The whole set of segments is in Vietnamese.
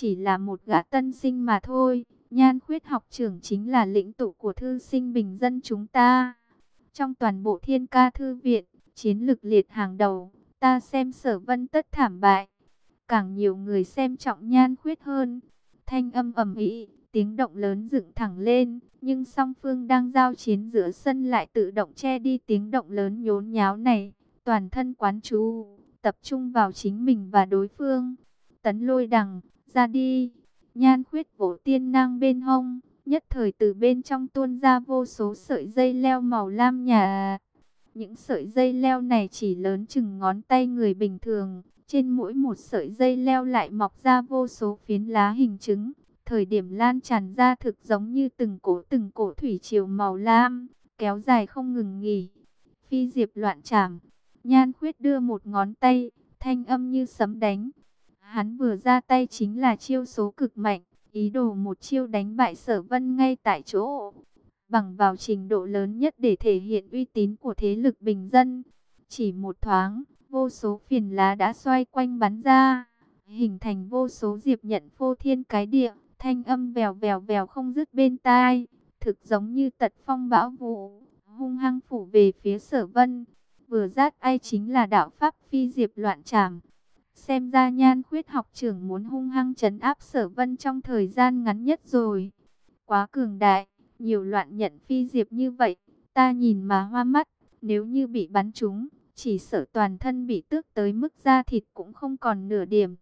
chỉ là một gã tân sinh mà thôi. Nhan khuyết học trưởng chính là lĩnh tụ của thư sinh bình dân chúng ta. Trong toàn bộ thiên ca thư viện, chiến lực liệt hàng đầu, ta xem sở vân tất thảm bại. Càng nhiều người xem trọng nhan khuyết hơn. Thanh âm ầm ĩ, tiếng động lớn dựng thẳng lên, nhưng song phương đang giao chiến giữa sân lại tự động che đi tiếng động lớn nhốn nháo này. Toàn thân quán chú, tập trung vào chính mình và đối phương. Tấn lôi đằng, ra đi. Nhan khuyết vỗ tiên nang bên hông, nhất thời từ bên trong tuôn ra vô số sợi dây leo màu lam nhà. Những sợi dây leo này chỉ lớn chừng ngón tay người bình thường, trên mỗi một sợi dây leo lại mọc ra vô số phiến lá hình trứng. Thời điểm lan tràn ra thực giống như từng cổ từng cổ thủy triều màu lam, kéo dài không ngừng nghỉ. Phi diệp loạn trảm, nhan khuyết đưa một ngón tay, thanh âm như sấm đánh. Hắn vừa ra tay chính là chiêu số cực mạnh, ý đồ một chiêu đánh bại sở vân ngay tại chỗ. Bằng vào trình độ lớn nhất để thể hiện uy tín của thế lực bình dân. Chỉ một thoáng, vô số phiền lá đã xoay quanh bắn ra, hình thành vô số diệp nhận phô thiên cái địa, thanh âm vèo vèo vèo không dứt bên tai, thực giống như tật phong bão vụ, hung hăng phủ về phía sở vân. Vừa rát ai chính là đạo pháp phi diệp loạn trảm. Xem ra nhan khuyết học trưởng muốn hung hăng chấn áp sở vân trong thời gian ngắn nhất rồi. Quá cường đại, nhiều loạn nhận phi diệp như vậy, ta nhìn mà hoa mắt, nếu như bị bắn trúng, chỉ sợ toàn thân bị tước tới mức da thịt cũng không còn nửa điểm.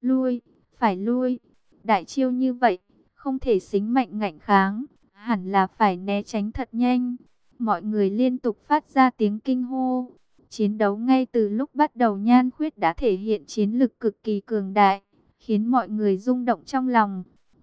Lui, phải lui, đại chiêu như vậy, không thể xính mạnh ngạnh kháng, hẳn là phải né tránh thật nhanh. Mọi người liên tục phát ra tiếng kinh hô. Chiến đấu ngay từ lúc bắt đầu Nhan Khuyết đã thể hiện chiến lực cực kỳ cường đại, khiến mọi người rung động trong lòng.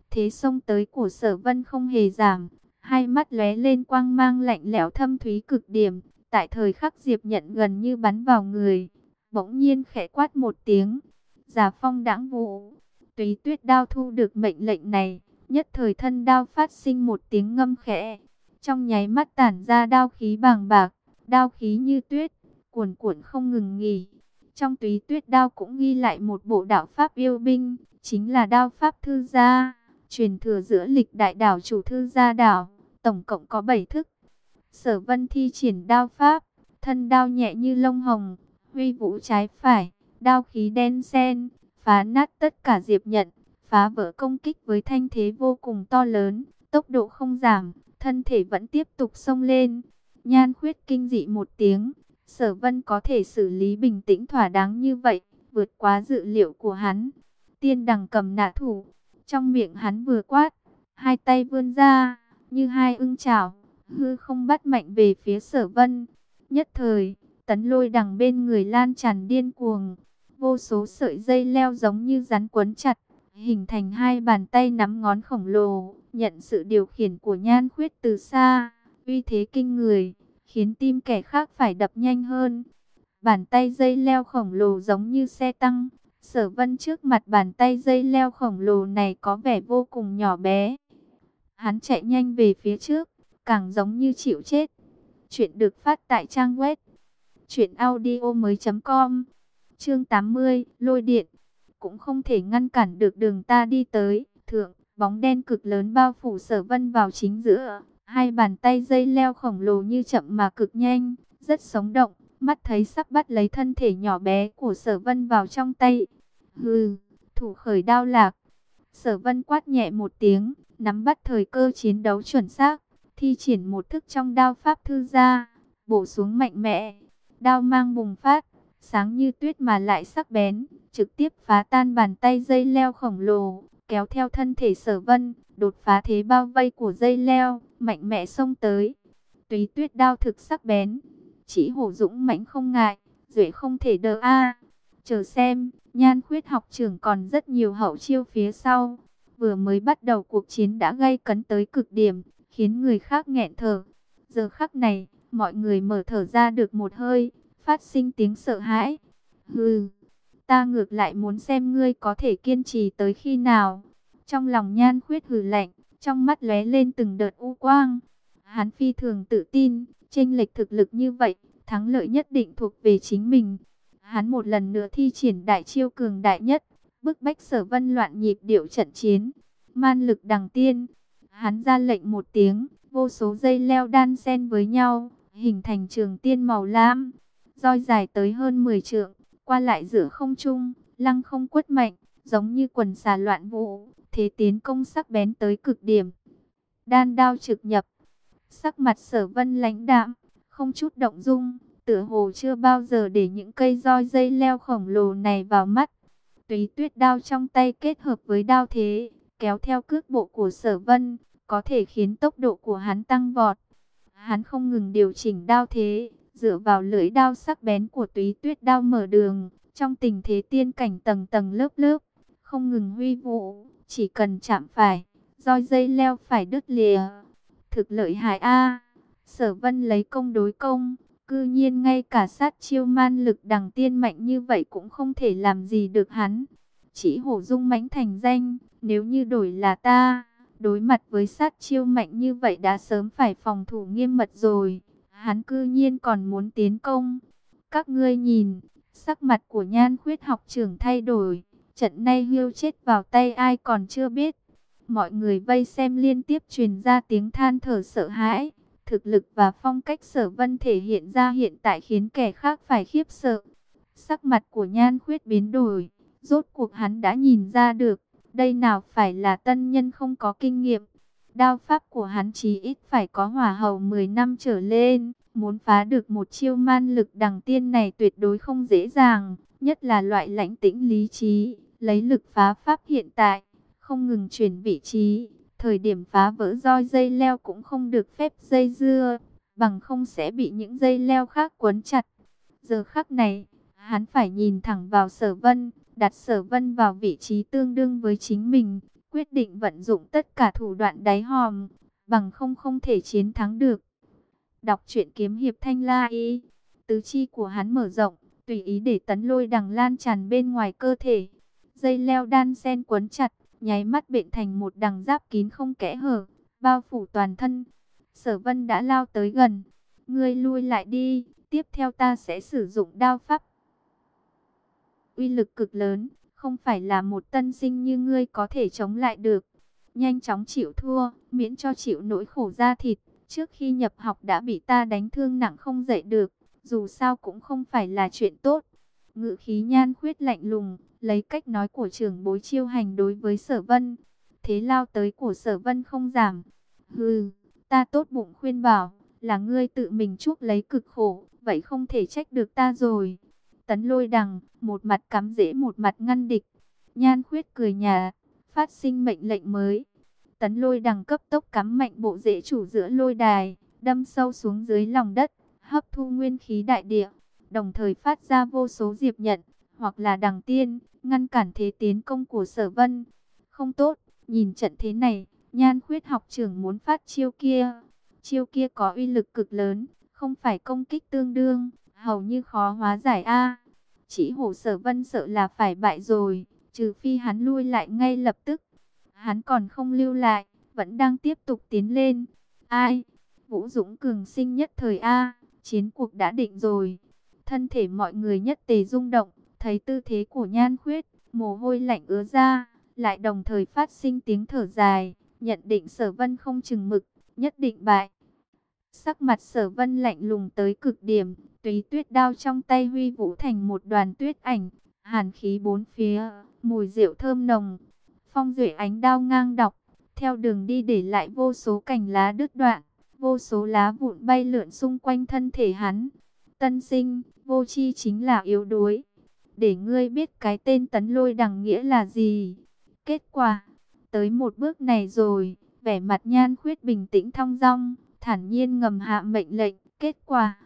Thế sông tới của sở vân không hề giảm, hai mắt lóe lên quang mang lạnh lẽo thâm thúy cực điểm. Tại thời khắc Diệp nhận gần như bắn vào người, bỗng nhiên khẽ quát một tiếng. Giả phong đãng vụ, túy tuyết đao thu được mệnh lệnh này, nhất thời thân đao phát sinh một tiếng ngâm khẽ. Trong nháy mắt tản ra đao khí bàng bạc, đao khí như tuyết, cuồn cuộn không ngừng nghỉ. Trong túy tuyết đao cũng ghi lại một bộ đạo pháp yêu binh, chính là đao pháp thư gia, truyền thừa giữa lịch đại đảo chủ thư gia đảo, tổng cộng có 7 thức. Sở vân thi triển đao pháp, thân đao nhẹ như lông hồng, huy vũ trái phải, đao khí đen sen, phá nát tất cả diệp nhận, phá vỡ công kích với thanh thế vô cùng to lớn, tốc độ không giảm, thân thể vẫn tiếp tục xông lên. Nhan khuyết kinh dị một tiếng, sở vân có thể xử lý bình tĩnh thỏa đáng như vậy, vượt quá dự liệu của hắn. Tiên đằng cầm nạ thủ, trong miệng hắn vừa quát, hai tay vươn ra, như hai ưng chảo, hư không bắt mạnh về phía sở vân. Nhất thời, tấn lôi đằng bên người lan tràn điên cuồng, vô số sợi dây leo giống như rắn quấn chặt, hình thành hai bàn tay nắm ngón khổng lồ, nhận sự điều khiển của nhan khuyết từ xa, uy thế kinh người, khiến tim kẻ khác phải đập nhanh hơn. Bàn tay dây leo khổng lồ giống như xe tăng, sở vân trước mặt bàn tay dây leo khổng lồ này có vẻ vô cùng nhỏ bé. Hắn chạy nhanh về phía trước, càng giống như chịu chết. Chuyện được phát tại trang web chuyện audio mới.com Chương 80, lôi điện cũng không thể ngăn cản được đường ta đi tới. Thượng, bóng đen cực lớn bao phủ sở vân vào chính giữa. Hai bàn tay dây leo khổng lồ như chậm mà cực nhanh, rất sống động. Mắt thấy sắp bắt lấy thân thể nhỏ bé của sở vân vào trong tay. Hừ, thủ khởi đao lạc. Sở vân quát nhẹ một tiếng, nắm bắt thời cơ chiến đấu chuẩn xác. Thi triển một thức trong đao pháp thư ra bổ xuống mạnh mẽ. Đao mang bùng phát, sáng như tuyết mà lại sắc bén, trực tiếp phá tan bàn tay dây leo khổng lồ, kéo theo thân thể sở vân, đột phá thế bao vây của dây leo, mạnh mẽ xông tới. Túy tuyết đao thực sắc bén, chỉ hổ dũng mãnh không ngại, duệ không thể đỡ a. Chờ xem, nhan khuyết học trưởng còn rất nhiều hậu chiêu phía sau. Vừa mới bắt đầu cuộc chiến đã gây cấn tới cực điểm, khiến người khác nghẹn thở. Giờ khắc này, mọi người mở thở ra được một hơi, phát sinh tiếng sợ hãi. Hừ, ta ngược lại muốn xem ngươi có thể kiên trì tới khi nào. Trong lòng nhan khuyết hừ lạnh, trong mắt lóe lên từng đợt u quang. Hắn phi thường tự tin, chênh lệch thực lực như vậy, thắng lợi nhất định thuộc về chính mình. Hắn một lần nữa thi triển đại chiêu cường đại nhất, bức bách sở vân loạn nhịp điệu trận chiến. Man lực đằng tiên, hắn ra lệnh một tiếng, vô số dây leo đan xen với nhau, hình thành trường tiên màu lam, roi dài tới hơn 10 trượng, qua lại giữa không trung, lăng không quất mạnh, giống như quần xà loạn vũ, thế tiến công sắc bén tới cực điểm. Đan đao trực nhập, sắc mặt sở vân lãnh đạm, không chút động dung, tựa hồ chưa bao giờ để những cây roi dây leo khổng lồ này vào mắt. Túy tuyết đao trong tay kết hợp với đao thế, kéo theo cước bộ của sở vân, có thể khiến tốc độ của hắn tăng vọt. Hắn không ngừng điều chỉnh đao thế, dựa vào lưỡi đao sắc bén của túy tuyết đao mở đường, trong tình thế tiên cảnh tầng tầng lớp lớp, không ngừng huy vũ, chỉ cần chạm phải, roi dây leo phải đứt lìa. Thực lợi hại A, sở vân lấy công đối công, cư nhiên ngay cả sát chiêu man lực đằng tiên mạnh như vậy cũng không thể làm gì được hắn. Chỉ hổ dung mãnh thành danh, nếu như đổi là ta, đối mặt với sát chiêu mạnh như vậy đã sớm phải phòng thủ nghiêm mật rồi. Hắn cư nhiên còn muốn tiến công. Các ngươi nhìn, sắc mặt của nhan khuyết học trưởng thay đổi. Trận nay hưu chết vào tay ai còn chưa biết. Mọi người vây xem liên tiếp truyền ra tiếng than thở sợ hãi. Thực lực và phong cách sở vân thể hiện ra hiện tại khiến kẻ khác phải khiếp sợ. Sắc mặt của nhan khuyết biến đổi. Rốt cuộc hắn đã nhìn ra được. Đây nào phải là tân nhân không có kinh nghiệm. Đao pháp của hắn chí ít phải có hỏa hầu 10 năm trở lên. Muốn phá được một chiêu man lực đằng tiên này tuyệt đối không dễ dàng. Nhất là loại lãnh tĩnh lý trí. Lấy lực phá pháp hiện tại. Không ngừng chuyển vị trí. Thời điểm phá vỡ roi dây leo cũng không được phép dây dưa. Bằng không sẽ bị những dây leo khác quấn chặt. Giờ khắc này, hắn phải nhìn thẳng vào sở vân đặt sở vân vào vị trí tương đương với chính mình, quyết định vận dụng tất cả thủ đoạn đáy hòm, bằng không không thể chiến thắng được. Đọc truyện kiếm hiệp thanh la y, tứ chi của hắn mở rộng, tùy ý để tấn lôi đằng lan tràn bên ngoài cơ thể. Dây leo đan sen quấn chặt, nháy mắt bệnh thành một đằng giáp kín không kẽ hở, bao phủ toàn thân. Sở vân đã lao tới gần, ngươi lui lại đi, tiếp theo ta sẽ sử dụng đao pháp uy lực cực lớn, không phải là một tân sinh như ngươi có thể chống lại được. Nhanh chóng chịu thua, miễn cho chịu nỗi khổ da thịt. Trước khi nhập học đã bị ta đánh thương nặng không dậy được, dù sao cũng không phải là chuyện tốt. Ngự khí nhan khuyết lạnh lùng, lấy cách nói của trưởng bối chiêu hành đối với sở vân. Thế lao tới của sở vân không giảm. Hừ, ta tốt bụng khuyên bảo, là ngươi tự mình chuốc lấy cực khổ, vậy không thể trách được ta rồi. Tấn lôi đằng, một mặt cắm dễ một mặt ngăn địch. Nhan khuyết cười nhà, phát sinh mệnh lệnh mới. Tấn lôi đằng cấp tốc cắm mạnh bộ rễ chủ giữa lôi đài, đâm sâu xuống dưới lòng đất, hấp thu nguyên khí đại địa, đồng thời phát ra vô số diệp nhận, hoặc là đằng tiên, ngăn cản thế tiến công của sở vân. Không tốt, nhìn trận thế này, nhan khuyết học trưởng muốn phát chiêu kia. Chiêu kia có uy lực cực lớn, không phải công kích tương đương, hầu như khó hóa giải A. Chỉ hổ sở vân sợ là phải bại rồi, trừ phi hắn lui lại ngay lập tức. Hắn còn không lưu lại, vẫn đang tiếp tục tiến lên. Ai? Vũ Dũng cường sinh nhất thời A, chiến cuộc đã định rồi. Thân thể mọi người nhất tề rung động, thấy tư thế của nhan khuyết, mồ hôi lạnh ứa ra, lại đồng thời phát sinh tiếng thở dài, nhận định sở vân không chừng mực, nhất định bại. Sắc mặt sở vân lạnh lùng tới cực điểm, túy tuyết đao trong tay huy vũ thành một đoàn tuyết ảnh, hàn khí bốn phía, mùi rượu thơm nồng. Phong duệ ánh đao ngang đọc, theo đường đi để lại vô số cành lá đứt đoạn, vô số lá vụn bay lượn xung quanh thân thể hắn. Tân sinh, vô chi chính là yếu đuối. Để ngươi biết cái tên tấn lôi đằng nghĩa là gì. Kết quả, tới một bước này rồi, vẻ mặt nhan khuyết bình tĩnh thong dong, thản nhiên ngầm hạ mệnh lệnh. Kết quả,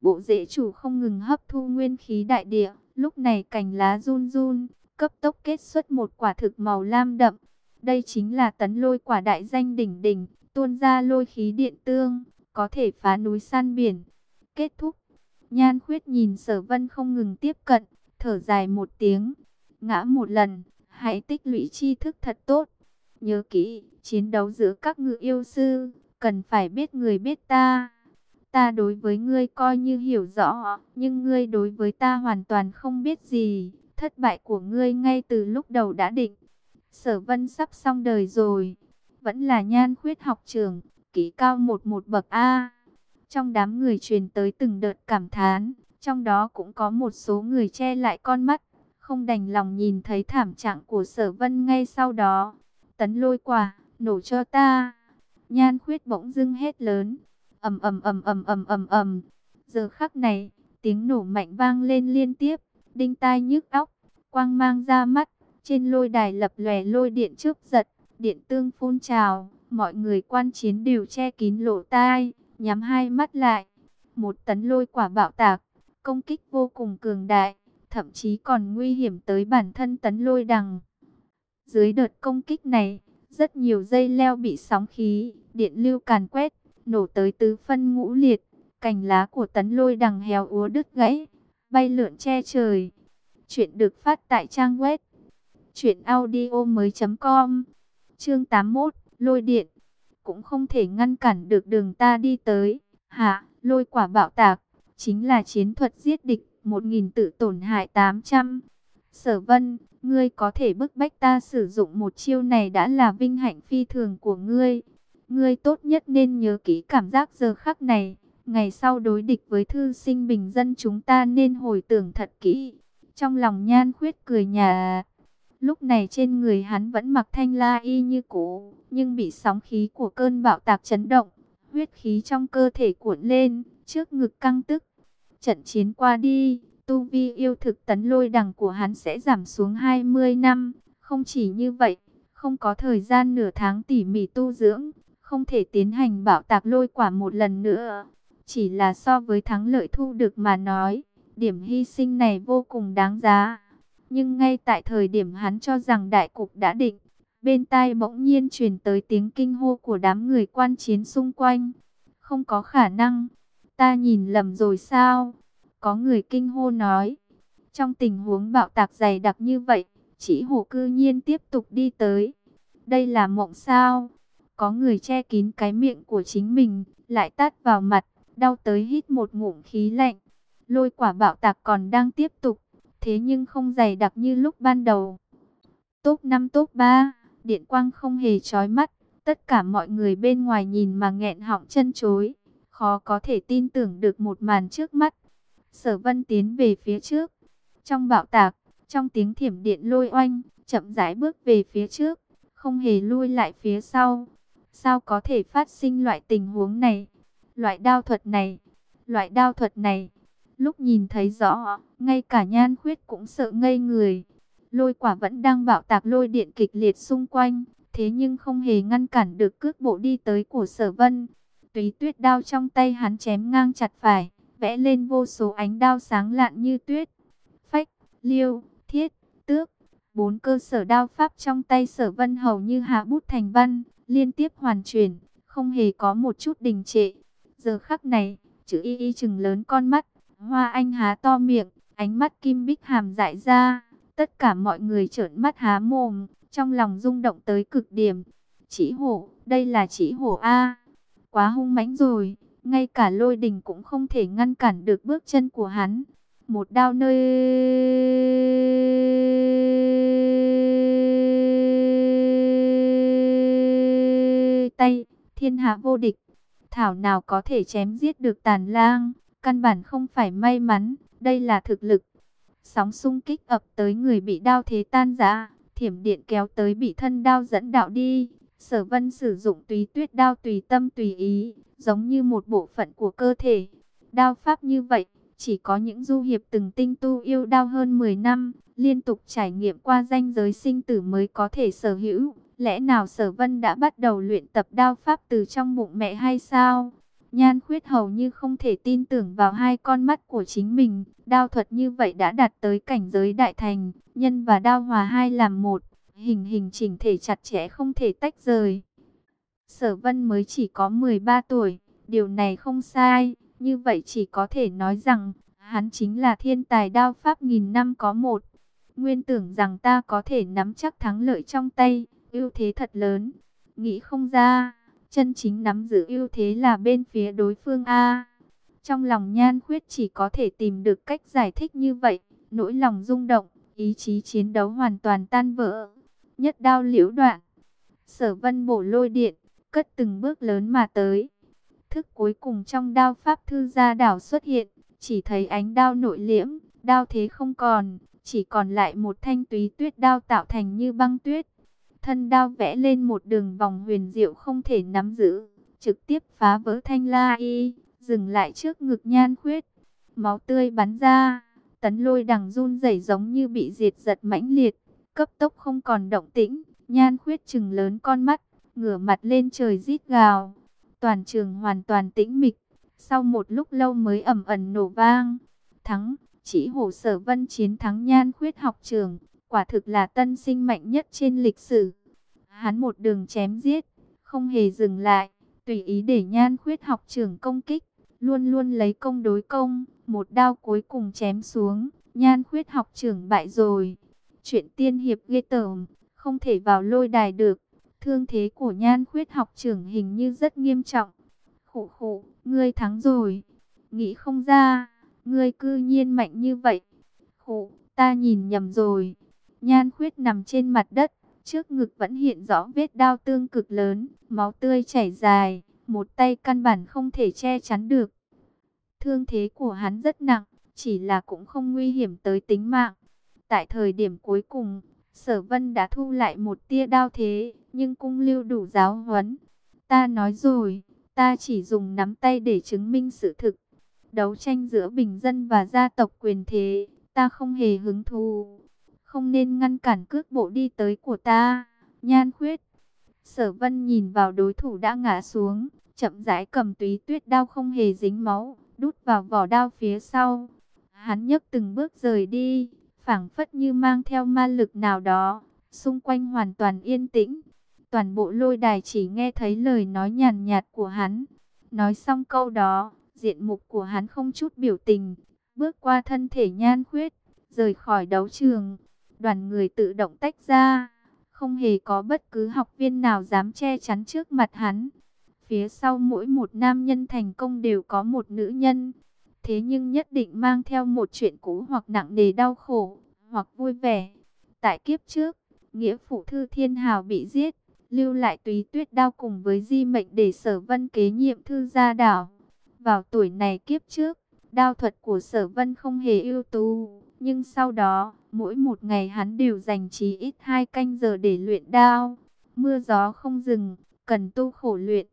bộ rễ chủ không ngừng hấp thu nguyên khí đại địa, lúc này cành lá run run, cấp tốc kết xuất một quả thực màu lam đậm. Đây chính là tấn lôi quả đại danh đỉnh đỉnh, tuôn ra lôi khí điện tương, có thể phá núi san biển. Kết thúc, nhan khuyết nhìn sở vân không ngừng tiếp cận, thở dài một tiếng, ngã một lần, hãy tích lũy tri thức thật tốt. Nhớ kỹ, chiến đấu giữa các ngự yêu sư, cần phải biết người biết ta. Ta đối với ngươi coi như hiểu rõ, nhưng ngươi đối với ta hoàn toàn không biết gì. Thất thất bại của ngươi ngay từ lúc đầu đã định. Sở vân sắp xong đời rồi. Vẫn là nhan khuyết học trường, kỹ cao một một bậc A. Trong đám người truyền tới từng đợt cảm thán, trong đó cũng có một số người che lại con mắt, không đành lòng nhìn thấy thảm trạng của sở vân ngay sau đó. Tấn lôi quả, nổ cho ta. Nhan khuyết bỗng dưng hét lớn, ầm ầm ầm ầm ầm ầm ầm. Giờ khắc này, tiếng nổ mạnh vang lên liên tiếp, đinh tai nhức óc, quang mang ra mắt, trên lôi đài lập lòe lôi điện trước giật, điện tương phun trào, mọi người quan chiến đều che kín lỗ tai, nhắm hai mắt lại. Một tấn lôi quả bạo tạc, công kích vô cùng cường đại, thậm chí còn nguy hiểm tới bản thân tấn lôi đằng. Dưới đợt công kích này, rất nhiều dây leo bị sóng khí, điện lưu càn quét, nổ tới tứ phân ngũ liệt, cành lá của tấn lôi đằng héo úa đứt gãy, bay lượn che trời. Chuyện được phát tại trang web truyệnaudiomoi.com. Chương 81, Lôi điện cũng không thể ngăn cản được đường ta đi tới. Hạ, lôi quả bạo tạc, chính là chiến thuật giết địch, 1000 tự tổn hại 800. Sở Vân, ngươi có thể bức bách ta sử dụng một chiêu này đã là vinh hạnh phi thường của ngươi. Ngươi tốt nhất nên nhớ kỹ cảm giác giờ khắc này. Ngày sau đối địch với thư sinh bình dân chúng ta nên hồi tưởng thật kỹ. Trong lòng nhan khuyết cười nhà. Lúc này trên người hắn vẫn mặc thanh la y như cũ, nhưng bị sóng khí của cơn bạo tạc chấn động. Huyết khí trong cơ thể cuộn lên, trước ngực căng tức. Trận chiến qua đi, tu vi yêu thực tấn lôi đằng của hắn sẽ giảm xuống 20 năm. Không chỉ như vậy, không có thời gian nửa tháng tỉ mỉ tu dưỡng, không thể tiến hành bạo tạc lôi quả một lần nữa. Chỉ là so với thắng lợi thu được mà nói, điểm hy sinh này vô cùng đáng giá. Nhưng ngay tại thời điểm hắn cho rằng đại cục đã định, bên tai bỗng nhiên truyền tới tiếng kinh hô của đám người quan chiến xung quanh. Không có khả năng, ta nhìn lầm rồi sao? Có người kinh hô nói, trong tình huống bạo tạc dày đặc như vậy, chỉ hổ cư nhiên tiếp tục đi tới. Đây là mộng sao? Có người che kín cái miệng của chính mình, lại tát vào mặt, đau tới hít một ngụm khí lạnh. Lôi quả bạo tạc còn đang tiếp tục, thế nhưng không dày đặc như lúc ban đầu. Top 5 top 3, điện quang không hề chói mắt, tất cả mọi người bên ngoài nhìn mà nghẹn họng chân chối, khó có thể tin tưởng được một màn trước mắt. Sở Vân tiến về phía trước, trong bạo tạc, trong tiếng thiểm điện lôi oanh, chậm rãi bước về phía trước, không hề lui lại phía sau. Sao có thể phát sinh loại tình huống này? Loại đao thuật này, loại đao thuật này, lúc nhìn thấy rõ, ngay cả nhan khuyết cũng sợ ngây người. Lôi quả vẫn đang bạo tạc lôi điện kịch liệt xung quanh, thế nhưng không hề ngăn cản được cước bộ đi tới của sở vân. Túy tuyết đao trong tay hắn chém ngang chặt phải, vẽ lên vô số ánh đao sáng lạn như tuyết. Phách, liêu, thiết, tước, bốn cơ sở đao pháp trong tay sở vân hầu như hạ bút thành văn, liên tiếp hoàn chuyển, không hề có một chút đình trệ. Giờ khắc này, chữ y y chừng lớn con mắt, hoa anh há to miệng, ánh mắt kim bích hàm dại ra. Tất cả mọi người trợn mắt há mồm, trong lòng rung động tới cực điểm. Chỉ hổ, đây là chỉ hổ A. Quá hung mãnh rồi, ngay cả lôi đình cũng không thể ngăn cản được bước chân của hắn. Một đao nơi... tay, thiên hạ vô địch. Thảo nào có thể chém giết được tàn lang, căn bản không phải may mắn, đây là thực lực. Sóng xung kích ập tới người bị đao thế tan rã, thiểm điện kéo tới bị thân đao dẫn đạo đi. Sở vân sử dụng tùy tuyết đao tùy tâm tùy ý, giống như một bộ phận của cơ thể. Đao pháp như vậy, chỉ có những du hiệp từng tinh tu yêu đao hơn 10 năm, liên tục trải nghiệm qua danh giới sinh tử mới có thể sở hữu. Lẽ nào sở vân đã bắt đầu luyện tập đao pháp từ trong bụng mẹ hay sao? Nhan khuyết hầu như không thể tin tưởng vào hai con mắt của chính mình. Đao thuật như vậy đã đạt tới cảnh giới đại thành, nhân và đao hòa hai làm một, hình hình chỉnh thể chặt chẽ không thể tách rời. Sở vân mới chỉ có 13 tuổi, điều này không sai, như vậy chỉ có thể nói rằng, hắn chính là thiên tài đao pháp nghìn năm có một. Nguyên tưởng rằng ta có thể nắm chắc thắng lợi trong tay, ưu thế thật lớn. Nghĩ không ra, chân chính nắm giữ ưu thế là bên phía đối phương A. Trong lòng nhan khuyết chỉ có thể tìm được cách giải thích như vậy, nỗi lòng rung động, ý chí chiến đấu hoàn toàn tan vỡ. Nhất đao liễu đoạn, sở vân bổ lôi điện, cất từng bước lớn mà tới. Thức cuối cùng trong đao pháp thư gia đảo xuất hiện, chỉ thấy ánh đao nội liễm, đao thế không còn, chỉ còn lại một thanh túy tuyết đao tạo thành như băng tuyết. Thân đao vẽ lên một đường vòng huyền diệu không thể nắm giữ, trực tiếp phá vỡ thanh la y, dừng lại trước ngực nhan khuyết. Máu tươi bắn ra, tấn lôi đằng run rẩy giống như bị diệt giật mãnh liệt, cấp tốc không còn động tĩnh, nhan khuyết chừng lớn con mắt, ngửa mặt lên trời rít gào. Toàn trường hoàn toàn tĩnh mịch, sau một lúc lâu mới ẩm ẩn nổ vang. Thắng, chỉ hổ sở vân chiến thắng nhan khuyết học trường, quả thực là tân sinh mạnh nhất trên lịch sử. Hắn một đường chém giết, không hề dừng lại, tùy ý để nhan khuyết học trưởng công kích, luôn luôn lấy công đối công, một đao cuối cùng chém xuống, nhan khuyết học trưởng bại rồi. Chuyện tiên hiệp ghê tởm, không thể vào lôi đài được. Thương thế của nhan khuyết học trưởng hình như rất nghiêm trọng. Khổ khổ, ngươi thắng rồi. Nghĩ không ra, ngươi cư nhiên mạnh như vậy. Khổ, ta nhìn nhầm rồi. Nhan khuyết nằm trên mặt đất, trước ngực vẫn hiện rõ vết đao tương cực lớn, máu tươi chảy dài, một tay căn bản không thể che chắn được. Thương thế của hắn rất nặng, chỉ là cũng không nguy hiểm tới tính mạng. Tại thời điểm cuối cùng, Sở Vân đã thu lại một tia đau thế, nhưng cung lưu đủ giáo huấn. Ta nói rồi, ta chỉ dùng nắm tay để chứng minh sự thực. Đấu tranh giữa bình dân và gia tộc quyền thế, ta không hề hứng thú. Không nên ngăn cản cước bộ đi tới của ta. Nhan khuyết. Sở Vân nhìn vào đối thủ đã ngã xuống, chậm rãi cầm túy tuyết đao không hề dính máu, đút vào vỏ đao phía sau. Hắn nhấc từng bước rời đi, phảng phất như mang theo ma lực nào đó, xung quanh hoàn toàn yên tĩnh. Toàn bộ lôi đài chỉ nghe thấy lời nói nhàn nhạt của hắn. Nói xong câu đó, diện mục của hắn không chút biểu tình, bước qua thân thể nhan khuyết, rời khỏi đấu trường. Đoàn người tự động tách ra, không hề có bất cứ học viên nào dám che chắn trước mặt hắn. Phía sau mỗi một nam nhân thành công đều có một nữ nhân. Thế nhưng nhất định mang theo một chuyện cũ hoặc nặng nề đau khổ, hoặc vui vẻ. Tại kiếp trước, nghĩa phụ thư thiên hào bị giết, lưu lại túy tuyết đao cùng với di mệnh để sở vân kế nhiệm thư gia đảo. Vào tuổi này kiếp trước, đao thuật của sở vân không hề ưu tú, nhưng sau đó, mỗi một ngày hắn đều dành chí ít hai canh giờ để luyện đao. Mưa gió không dừng, cần tu khổ luyện.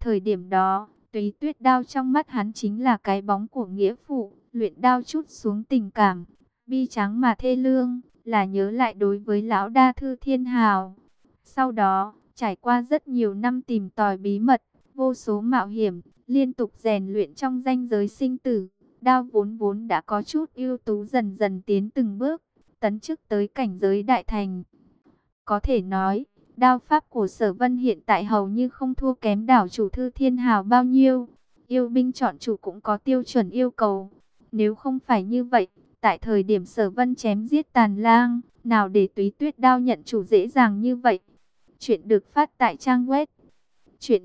Thời điểm đó, túy tuyết đao trong mắt hắn chính là cái bóng của nghĩa phụ, luyện đao chút xuống tình cảm, bi trắng mà thê lương, là nhớ lại đối với lão đa thư thiên hào. Sau đó, trải qua rất nhiều năm tìm tòi bí mật, vô số mạo hiểm, liên tục rèn luyện trong danh giới sinh tử, đao vốn vốn đã có chút ưu tú dần dần tiến từng bước, tấn chức tới cảnh giới đại thành. Có thể nói, Đao pháp của sở vân hiện tại hầu như không thua kém đảo chủ thư thiên hào bao nhiêu. Yêu binh chọn chủ cũng có tiêu chuẩn yêu cầu. Nếu không phải như vậy, tại thời điểm sở vân chém giết tàn lang, nào để túy tuyết đao nhận chủ dễ dàng như vậy. Chuyện được phát tại trang web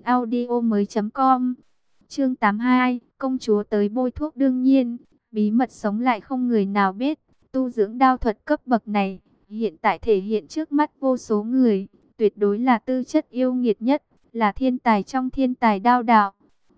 audio mới com Chương 82, công chúa tới bôi thuốc đương nhiên, bí mật sống lại không người nào biết, tu dưỡng đao thuật cấp bậc này, hiện tại thể hiện trước mắt vô số người, tuyệt đối là tư chất yêu nghiệt nhất, là thiên tài trong thiên tài đao đạo.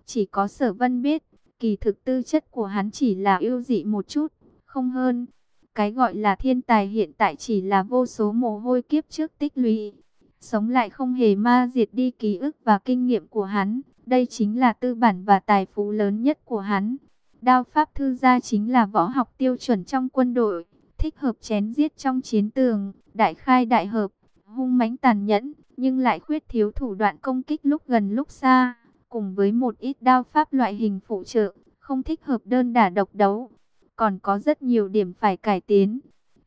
Chỉ có sở vân biết, kỳ thực tư chất của hắn chỉ là yêu dị một chút, không hơn. Cái gọi là thiên tài hiện tại chỉ là vô số mồ hôi kiếp trước tích lũy. Sống lại không hề ma diệt đi ký ức và kinh nghiệm của hắn. Đây chính là tư bản và tài phú lớn nhất của hắn. Đao pháp thư gia chính là võ học tiêu chuẩn trong quân đội, thích hợp chém giết trong chiến tường, đại khai đại hợp hung mãnh tàn nhẫn, nhưng lại khuyết thiếu thủ đoạn công kích lúc gần lúc xa, cùng với một ít đao pháp loại hình phụ trợ, không thích hợp đơn đả độc đấu. Còn có rất nhiều điểm phải cải tiến.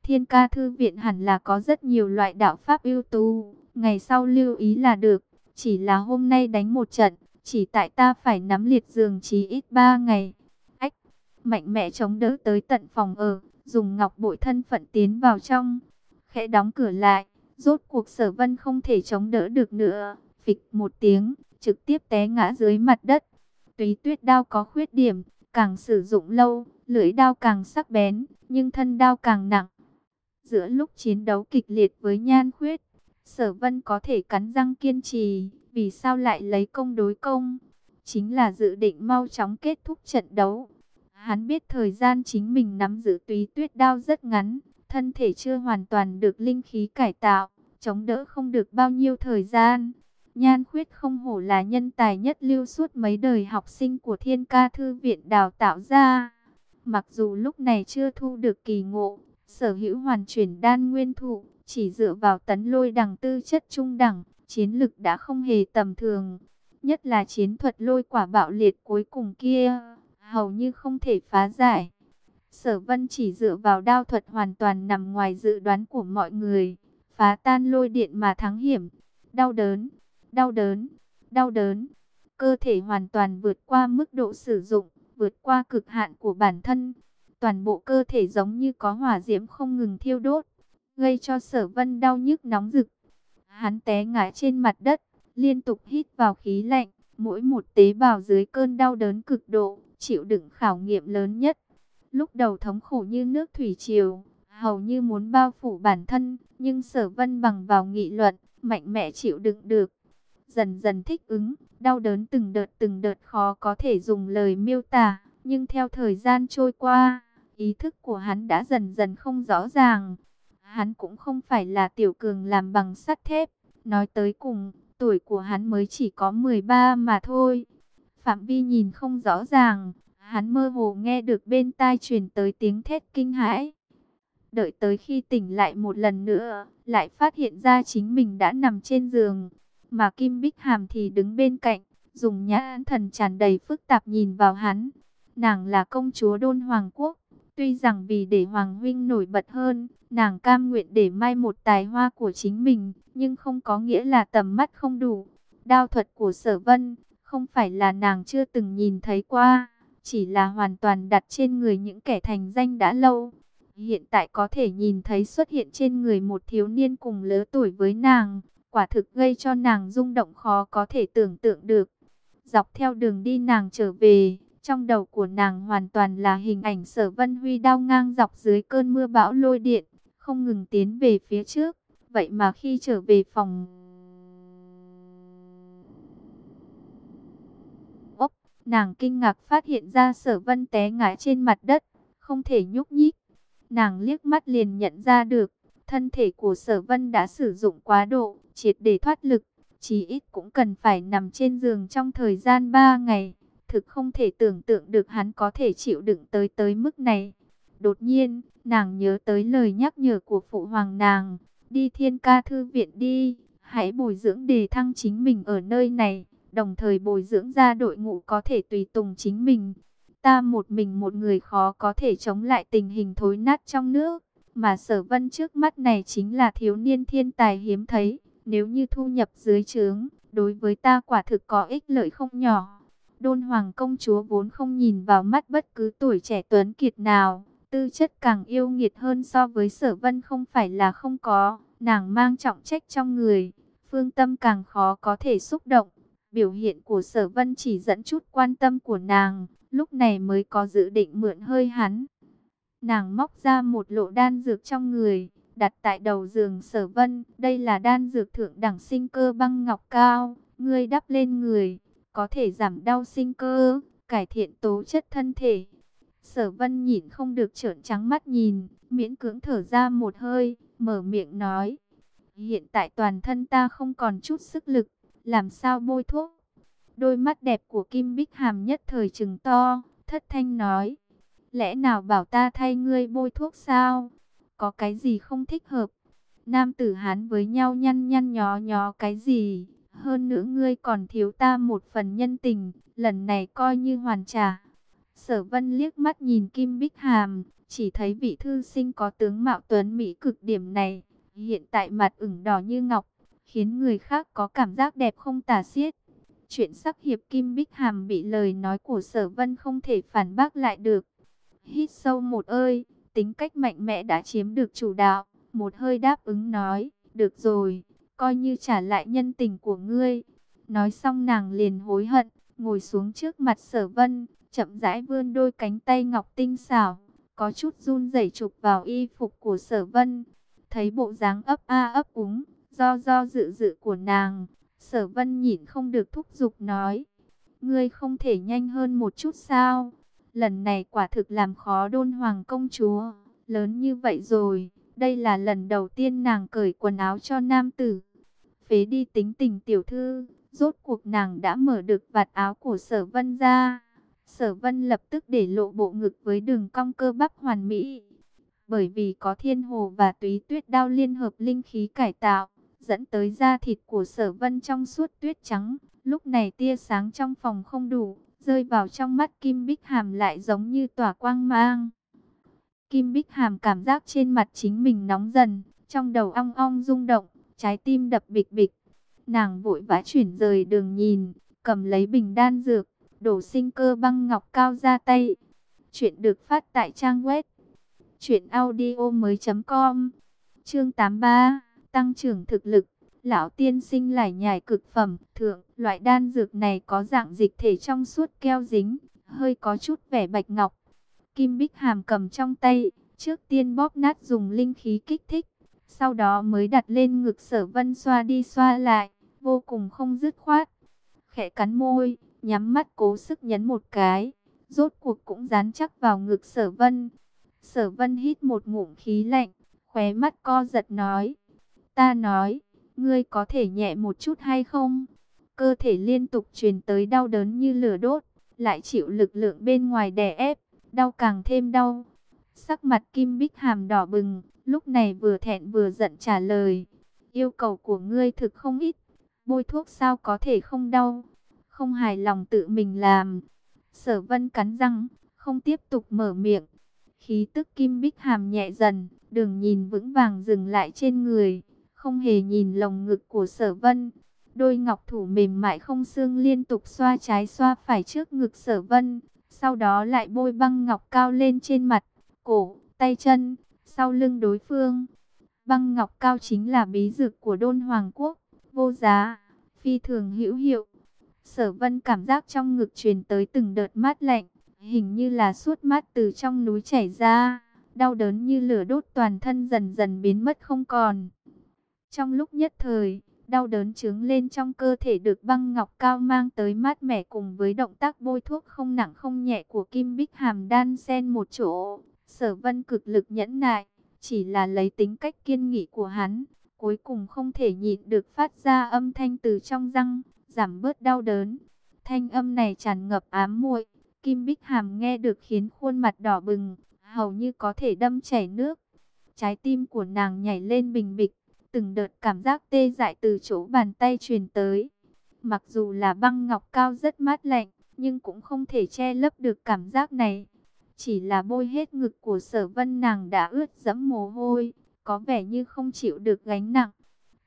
Thiên ca thư viện hẳn là có rất nhiều loại đạo pháp ưu tú, ngày sau lưu ý là được, chỉ là hôm nay đánh một trận, chỉ tại ta phải nắm liệt giường chí ít 3 ngày. Mạnh mẽ chống đỡ tới tận phòng ở, dùng ngọc bội thân phận tiến vào trong, khẽ đóng cửa lại Rốt cuộc sở vân không thể chống đỡ được nữa. Phịch một tiếng, trực tiếp té ngã dưới mặt đất. Túy tuyết đao có khuyết điểm, càng sử dụng lâu, lưỡi đao càng sắc bén, nhưng thân đao càng nặng. Giữa lúc chiến đấu kịch liệt với Nhan Khuyết, Sở Vân có thể cắn răng kiên trì, vì sao lại lấy công đối công? Chính là dự định mau chóng kết thúc trận đấu. Hắn biết thời gian chính mình nắm giữ túy tuyết đao rất ngắn, thân thể chưa hoàn toàn được linh khí cải tạo, chống đỡ không được bao nhiêu thời gian. Nhan khuyết không hổ là nhân tài nhất lưu suốt mấy đời học sinh của thiên ca thư viện đào tạo ra. Mặc dù lúc này chưa thu được kỳ ngộ, sở hữu hoàn chuyển đan nguyên thụ, chỉ dựa vào tấn lôi đằng tư chất trung đẳng, chiến lực đã không hề tầm thường. Nhất là chiến thuật lôi quả bạo liệt cuối cùng kia, hầu như không thể phá giải. Sở vân chỉ dựa vào đao thuật hoàn toàn nằm ngoài dự đoán của mọi người, phá tan lôi điện mà thắng hiểm. Đau đớn, đau đớn, đau đớn, cơ thể hoàn toàn vượt qua mức độ sử dụng, vượt qua cực hạn của bản thân. Toàn bộ cơ thể giống như có hỏa diễm không ngừng thiêu đốt, gây cho sở vân đau nhức nóng rực. Hắn té ngã trên mặt đất, liên tục hít vào khí lạnh, mỗi một tế bào dưới cơn đau đớn cực độ, chịu đựng khảo nghiệm lớn nhất. Lúc đầu thống khổ như nước thủy triều, hầu như muốn bao phủ bản thân, nhưng sở vân bằng vào nghị luận, mạnh mẽ chịu đựng được. Dần dần thích ứng, đau đớn từng đợt từng đợt khó có thể dùng lời miêu tả, nhưng theo thời gian trôi qua, ý thức của hắn đã dần dần không rõ ràng. Hắn cũng không phải là tiểu cường làm bằng sắt thép, nói tới cùng, tuổi của hắn mới chỉ có 13 mà thôi. Phạm vi nhìn không rõ ràng, hắn mơ hồ nghe được bên tai truyền tới tiếng thét kinh hãi. Đợi tới khi tỉnh lại một lần nữa, lại phát hiện ra chính mình đã nằm trên giường, mà Kim Bích Hàm thì đứng bên cạnh, dùng nhãn thần tràn đầy phức tạp nhìn vào hắn. Nàng là công chúa Đôn Hoàng Quốc, tuy rằng vì để Hoàng Huynh nổi bật hơn, nàng cam nguyện để mai một tài hoa của chính mình, nhưng không có nghĩa là tầm mắt không đủ. Đao thuật của sở vân, không phải là nàng chưa từng nhìn thấy qua, chỉ là hoàn toàn đặt trên người những kẻ thành danh đã lâu. Hiện tại có thể nhìn thấy xuất hiện trên người một thiếu niên cùng lứa tuổi với nàng, quả thực gây cho nàng rung động khó có thể tưởng tượng được. Dọc theo đường đi nàng trở về, trong đầu của nàng hoàn toàn là hình ảnh sở vân huy đao ngang dọc dưới cơn mưa bão lôi điện, không ngừng tiến về phía trước. Vậy mà khi trở về phòng... nàng kinh ngạc phát hiện ra sở vân té ngã trên mặt đất, không thể nhúc nhích. Nàng liếc mắt liền nhận ra được, thân thể của sở vân đã sử dụng quá độ, triệt để thoát lực. Chỉ ít cũng cần phải nằm trên giường trong thời gian 3 ngày. Thực không thể tưởng tượng được hắn có thể chịu đựng tới tới mức này. Đột nhiên, nàng nhớ tới lời nhắc nhở của phụ hoàng nàng. Đi thiên ca thư viện đi, hãy bồi dưỡng đề thăng chính mình ở nơi này. Đồng thời bồi dưỡng ra đội ngũ có thể tùy tùng chính mình. Ta một mình một người khó có thể chống lại tình hình thối nát trong nước. Mà sở vân trước mắt này chính là thiếu niên thiên tài hiếm thấy. Nếu như thu nhập dưới trướng, đối với ta quả thực có ích lợi không nhỏ. Đôn hoàng công chúa vốn không nhìn vào mắt bất cứ tuổi trẻ tuấn kiệt nào. Tư chất càng yêu nghiệt hơn so với sở vân không phải là không có. Nàng mang trọng trách trong người. Phương tâm càng khó có thể xúc động. Biểu hiện của sở vân chỉ dẫn chút quan tâm của nàng. Lúc này mới có dự định mượn hơi hắn. Nàng móc ra một lộ đan dược trong người, đặt tại đầu giường sở vân. Đây là đan dược thượng đẳng sinh cơ băng ngọc cao, ngươi đắp lên người, có thể giảm đau sinh cơ, cải thiện tố chất thân thể. Sở vân nhìn không được trợn trắng mắt nhìn, miễn cưỡng thở ra một hơi, mở miệng nói. Hiện tại toàn thân ta không còn chút sức lực, làm sao bôi thuốc. Đôi mắt đẹp của Kim Bích Hàm nhất thời trừng to, thất thanh nói. Lẽ nào bảo ta thay ngươi bôi thuốc sao? Có cái gì không thích hợp? Nam tử hán với nhau nhăn nhăn nhó nhó cái gì? Hơn nữa ngươi còn thiếu ta một phần nhân tình, lần này coi như hoàn trả. Sở vân liếc mắt nhìn Kim Bích Hàm, chỉ thấy vị thư sinh có tướng mạo tuấn Mỹ cực điểm này, hiện tại mặt ửng đỏ như ngọc, khiến người khác có cảm giác đẹp không tả xiết. Chuyện sắc hiệp Kim Bích Hàm bị lời nói của sở vân không thể phản bác lại được. Hít sâu một ơi, tính cách mạnh mẽ đã chiếm được chủ đạo, một hơi đáp ứng nói, được rồi, coi như trả lại nhân tình của ngươi. Nói xong nàng liền hối hận, ngồi xuống trước mặt sở vân, chậm rãi vươn đôi cánh tay ngọc tinh xảo, có chút run rẩy chụp vào y phục của sở vân. Thấy bộ dáng ấp a ấp úng, do do dự dự của nàng, sở vân nhìn không được thúc giục nói. Ngươi không thể nhanh hơn một chút sao? Lần này quả thực làm khó đôn hoàng công chúa, lớn như vậy rồi. Đây là lần đầu tiên nàng cởi quần áo cho nam tử. Phế đi tính tình tiểu thư, rốt cuộc nàng đã mở được vạt áo của sở vân ra. Sở vân lập tức để lộ bộ ngực với đường cong cơ bắp hoàn mỹ. Bởi vì có thiên hồ và túy tuyết đao liên hợp linh khí cải tạo, dẫn tới da thịt của sở vân trong suốt tuyết trắng. Lúc này tia sáng trong phòng không đủ, rơi vào trong mắt Kim Bích Hàm lại giống như tỏa quang mang. Kim Bích Hàm cảm giác trên mặt chính mình nóng dần, trong đầu ong ong rung động, trái tim đập bịch bịch. Nàng vội vã chuyển rời đường nhìn, cầm lấy bình đan dược, đổ sinh cơ băng ngọc cao ra tay. Chuyện được phát tại trang web truyệnaudiomoi.com. Chương 83, tăng trưởng thực lực. Lão tiên sinh lải nhải cực phẩm, thượng, loại đan dược này có dạng dịch thể trong suốt keo dính, hơi có chút vẻ bạch ngọc. Kim Bích Hàm cầm trong tay, trước tiên bóp nát dùng linh khí kích thích, sau đó mới đặt lên ngực sở vân xoa đi xoa lại, vô cùng không dứt khoát. Khẽ cắn môi, nhắm mắt cố sức nhấn một cái, rốt cuộc cũng dán chắc vào ngực sở vân. Sở vân hít một ngụm khí lạnh, khóe mắt co giật nói. Ta nói, ngươi có thể nhẹ một chút hay không? Cơ thể liên tục truyền tới đau đớn như lửa đốt, lại chịu lực lượng bên ngoài đè ép, đau càng thêm đau. Sắc mặt Kim Bích Hàm đỏ bừng, lúc này vừa thẹn vừa giận trả lời. Yêu cầu của ngươi thực không ít, bôi thuốc sao có thể không đau, không hài lòng tự mình làm. Sở vân cắn răng, không tiếp tục mở miệng. Khí tức Kim Bích Hàm nhẹ dần, đường nhìn vững vàng dừng lại trên người, không hề nhìn lồng ngực của sở vân. Đôi ngọc thủ mềm mại không xương liên tục xoa trái xoa phải trước ngực sở vân, sau đó lại bôi băng ngọc cao lên trên mặt, cổ, tay chân, sau lưng đối phương. Băng ngọc cao chính là bí dược của đôn hoàng quốc, vô giá, phi thường hữu hiệu. Sở vân cảm giác trong ngực truyền tới từng đợt mát lạnh, hình như là suốt mát từ trong núi chảy ra, đau đớn như lửa đốt toàn thân dần dần biến mất không còn. Trong lúc nhất thời, đau đớn trướng lên trong cơ thể được băng ngọc cao mang tới mát mẻ cùng với động tác bôi thuốc không nặng không nhẹ của Kim Bích Hàm đan sen một chỗ. Sở vân cực lực nhẫn nại, chỉ là lấy tính cách kiên nghị của hắn, cuối cùng không thể nhịn được phát ra âm thanh từ trong răng, giảm bớt đau đớn. Thanh âm này tràn ngập ám muội, Kim Bích Hàm nghe được khiến khuôn mặt đỏ bừng, hầu như có thể đâm chảy nước. Trái tim của nàng nhảy lên bình bịch, từng đợt cảm giác tê dại từ chỗ bàn tay truyền tới. Mặc dù là băng ngọc cao rất mát lạnh, nhưng cũng không thể che lấp được cảm giác này. Chỉ là bôi hết ngực của sở vân nàng đã ướt dẫm mồ hôi, có vẻ như không chịu được gánh nặng.